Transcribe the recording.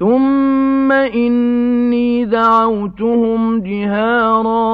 ثم إني دعوتهم جهارا